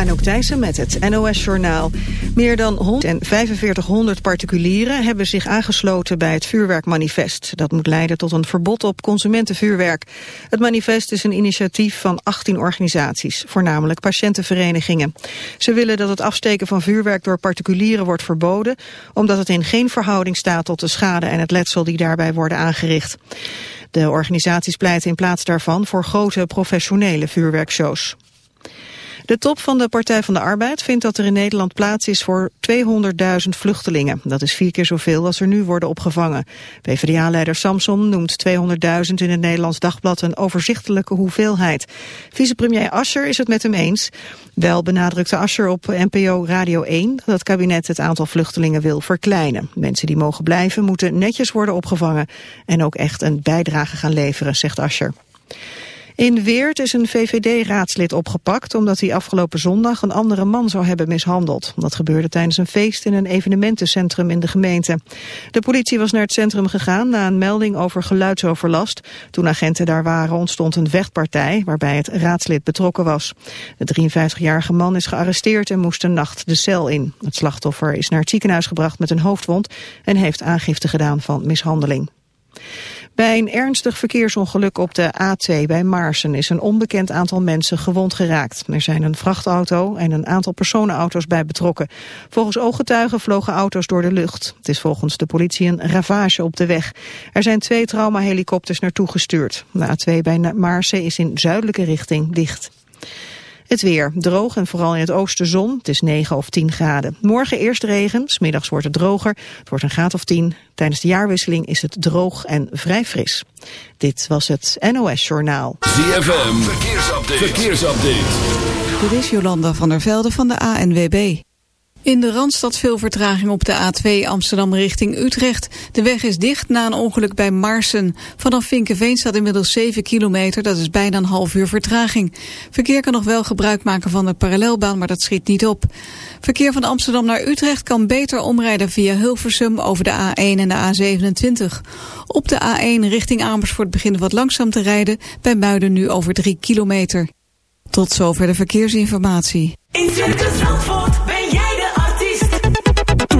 Anouk Thijssen met het NOS-journaal. Meer dan 14500 particulieren hebben zich aangesloten bij het vuurwerkmanifest. Dat moet leiden tot een verbod op consumentenvuurwerk. Het manifest is een initiatief van 18 organisaties, voornamelijk patiëntenverenigingen. Ze willen dat het afsteken van vuurwerk door particulieren wordt verboden... omdat het in geen verhouding staat tot de schade en het letsel die daarbij worden aangericht. De organisaties pleiten in plaats daarvan voor grote professionele vuurwerkshows. De top van de Partij van de Arbeid vindt dat er in Nederland plaats is voor 200.000 vluchtelingen. Dat is vier keer zoveel als er nu worden opgevangen. PvdA-leider Samson noemt 200.000 in het Nederlands Dagblad een overzichtelijke hoeveelheid. Vicepremier Ascher is het met hem eens. Wel benadrukte Ascher op NPO Radio 1 dat het kabinet het aantal vluchtelingen wil verkleinen. Mensen die mogen blijven moeten netjes worden opgevangen en ook echt een bijdrage gaan leveren, zegt Ascher. In Weert is een VVD-raadslid opgepakt omdat hij afgelopen zondag een andere man zou hebben mishandeld. Dat gebeurde tijdens een feest in een evenementencentrum in de gemeente. De politie was naar het centrum gegaan na een melding over geluidsoverlast. Toen agenten daar waren ontstond een vechtpartij waarbij het raadslid betrokken was. De 53-jarige man is gearresteerd en moest een nacht de cel in. Het slachtoffer is naar het ziekenhuis gebracht met een hoofdwond en heeft aangifte gedaan van mishandeling. Bij een ernstig verkeersongeluk op de A2 bij Maarsen is een onbekend aantal mensen gewond geraakt. Er zijn een vrachtauto en een aantal personenauto's bij betrokken. Volgens ooggetuigen vlogen auto's door de lucht. Het is volgens de politie een ravage op de weg. Er zijn twee traumahelikopters naartoe gestuurd. De A2 bij Maarsen is in zuidelijke richting dicht. Het weer. Droog en vooral in het oosten zon. Het is 9 of 10 graden. Morgen eerst regen. Smiddags wordt het droger. Het wordt een graad of 10. Tijdens de jaarwisseling is het droog en vrij fris. Dit was het NOS Journaal. ZFM. Verkeersupdate. Verkeersupdate. Dit is Jolanda van der Velde van de ANWB. In de Randstad veel vertraging op de A2 Amsterdam richting Utrecht. De weg is dicht na een ongeluk bij Marsen. Vanaf Vinkenveen staat inmiddels 7 kilometer, dat is bijna een half uur vertraging. Verkeer kan nog wel gebruik maken van de parallelbaan, maar dat schiet niet op. Verkeer van Amsterdam naar Utrecht kan beter omrijden via Hilversum over de A1 en de A27. Op de A1 richting Amersfoort beginnen wat langzaam te rijden, bij Muiden nu over 3 kilometer. Tot zover de verkeersinformatie. In Circus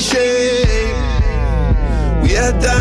shame. We had that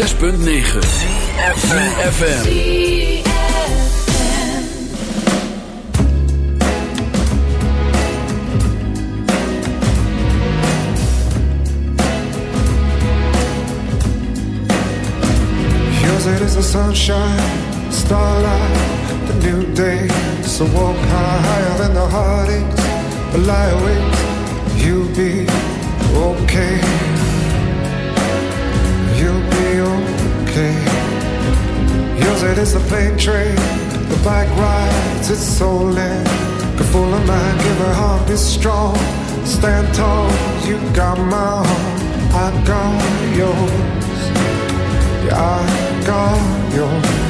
106.9 FM. It is the sunshine, starlight, the new day. So walk high, higher than the heartaches, but lie awake, you'll be okay. Yours it is the plane train, the bike rides, it's so lame. Good full of mind, give her heart, be strong. Stand tall, you got my heart, I got yours. Yeah, I got yours.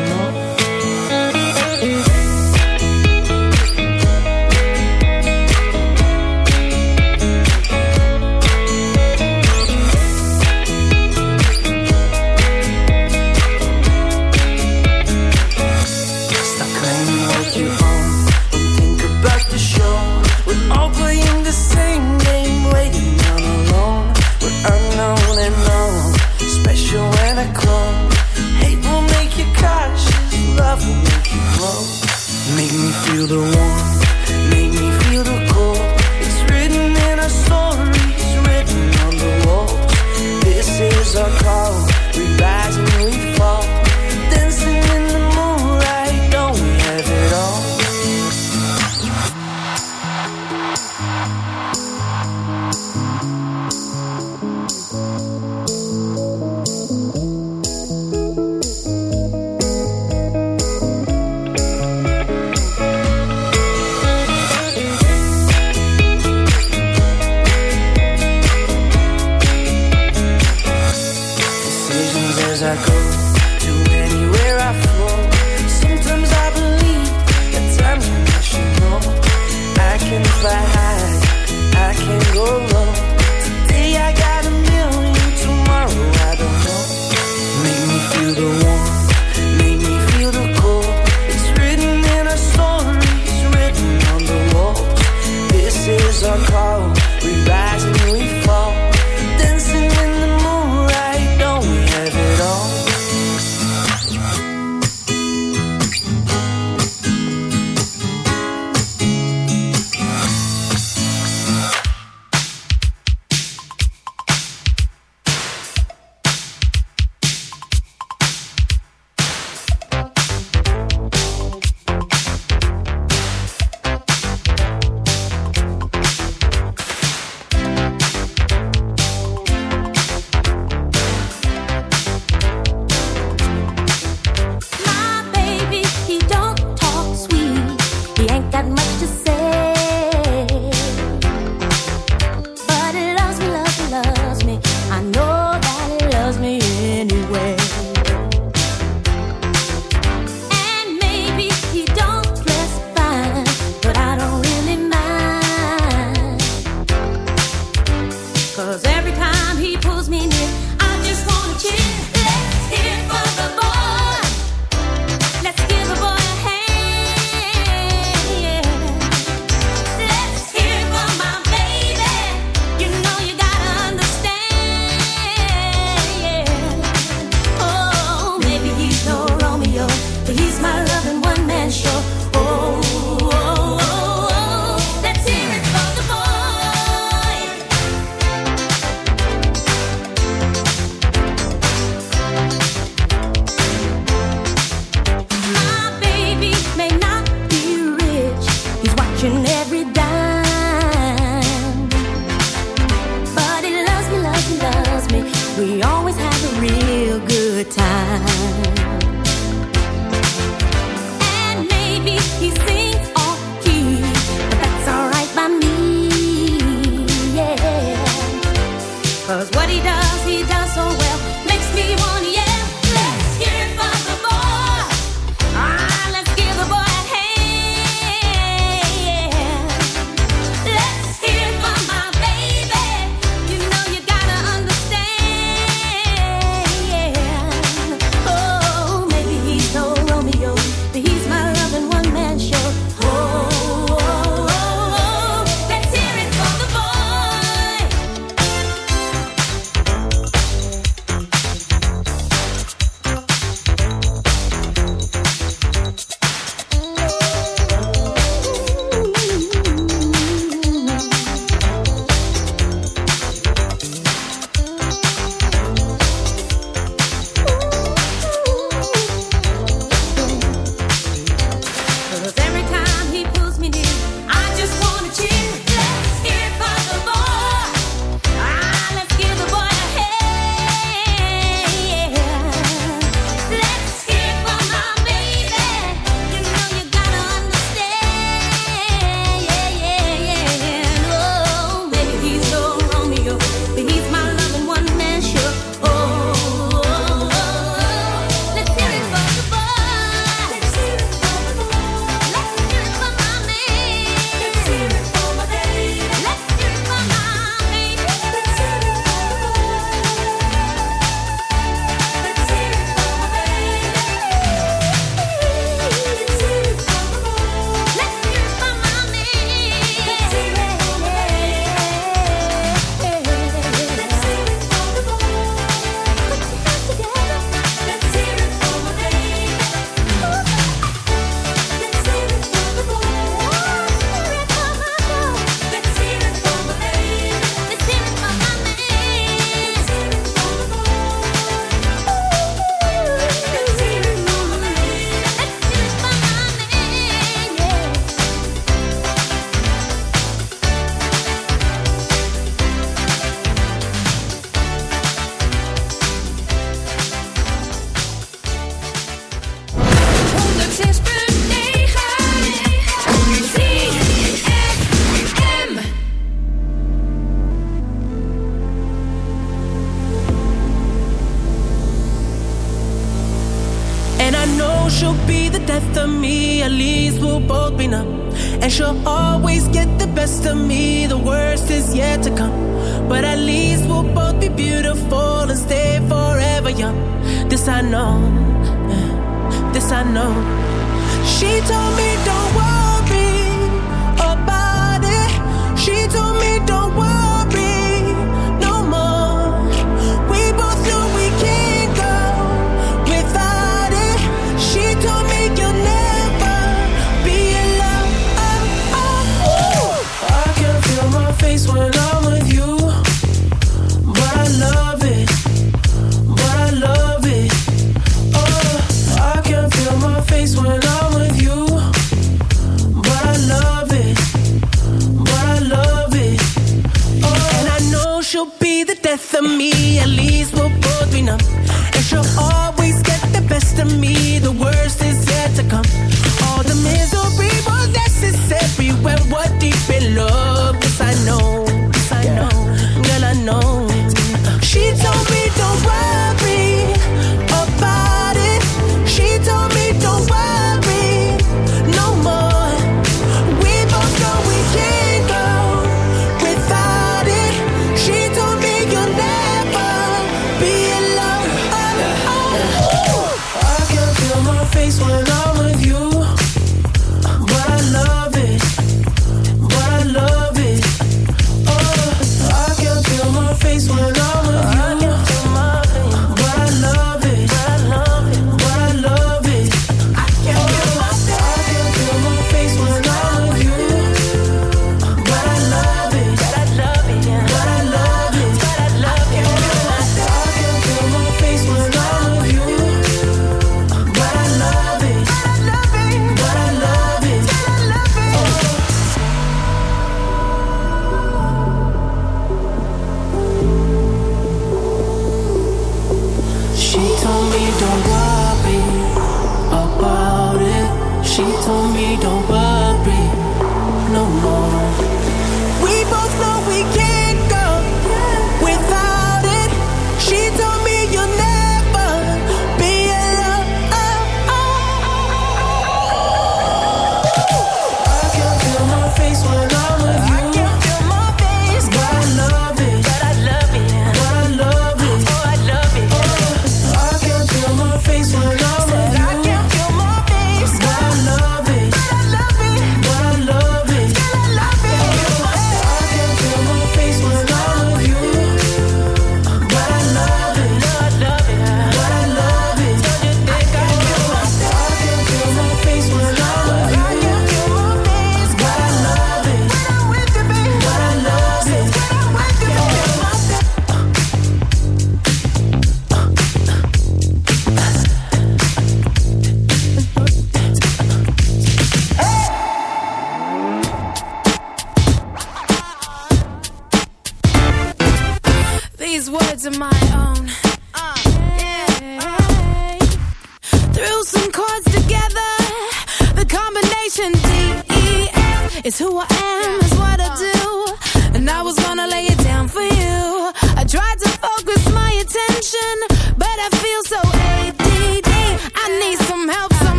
the one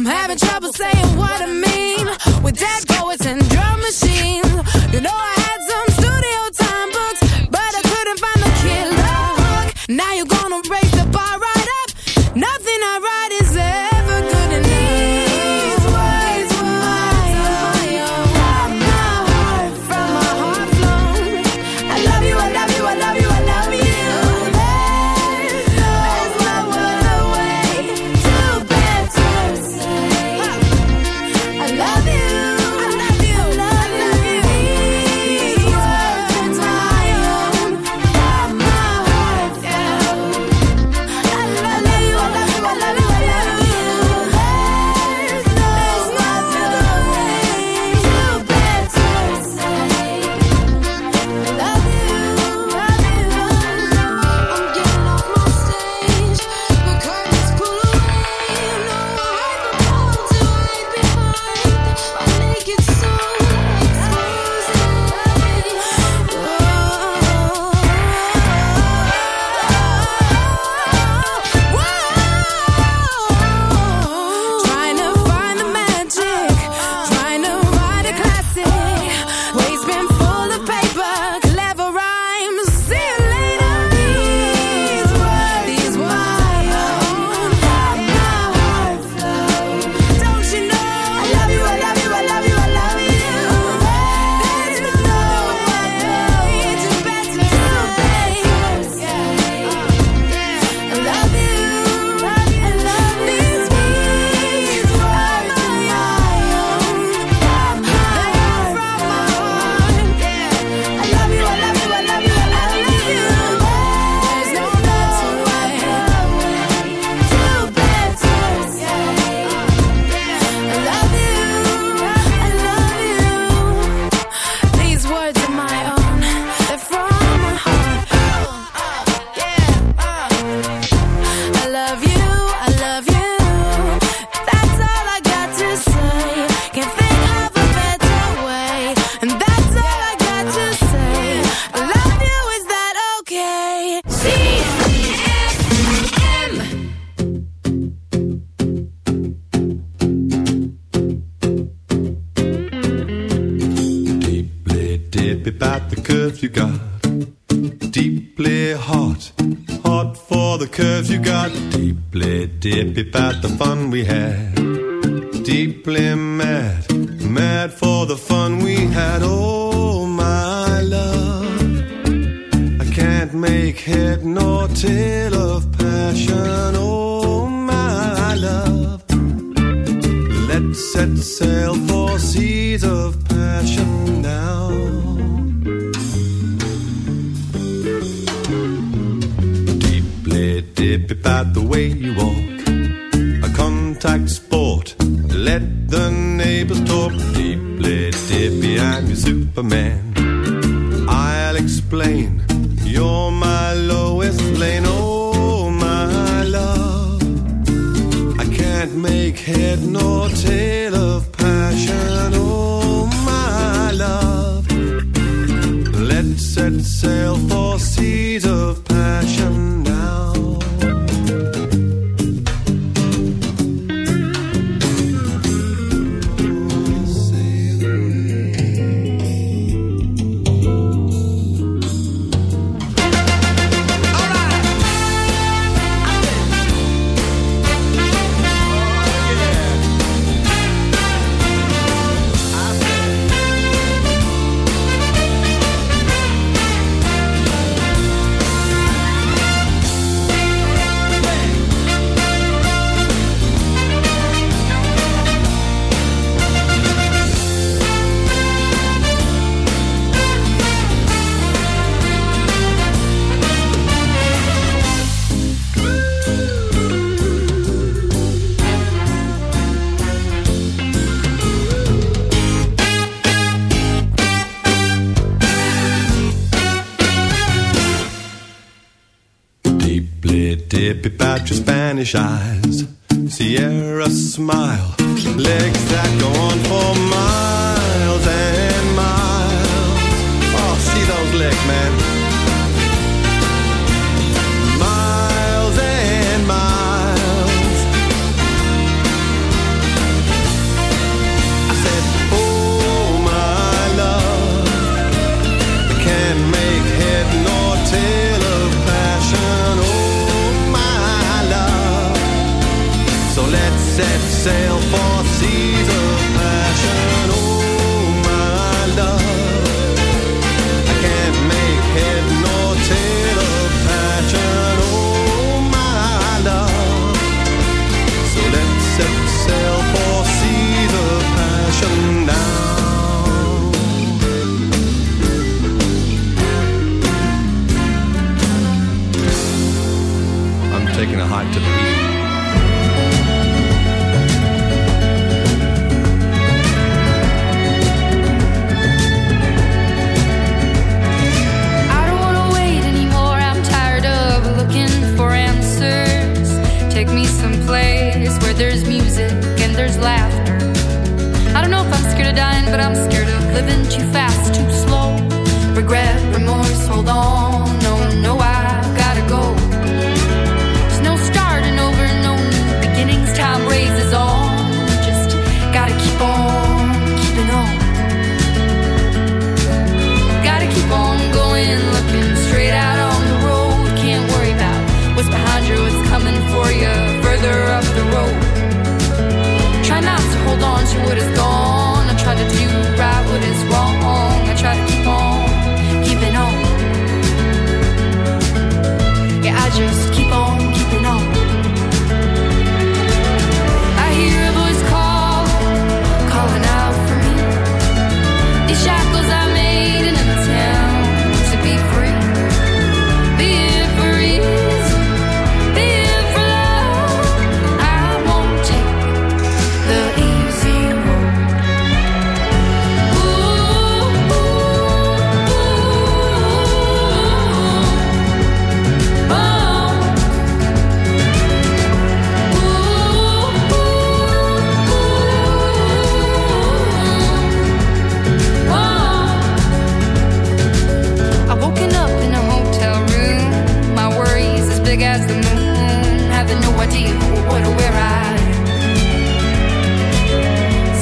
I'm having trouble saying what I mean. With dead shy. subscribe to the media.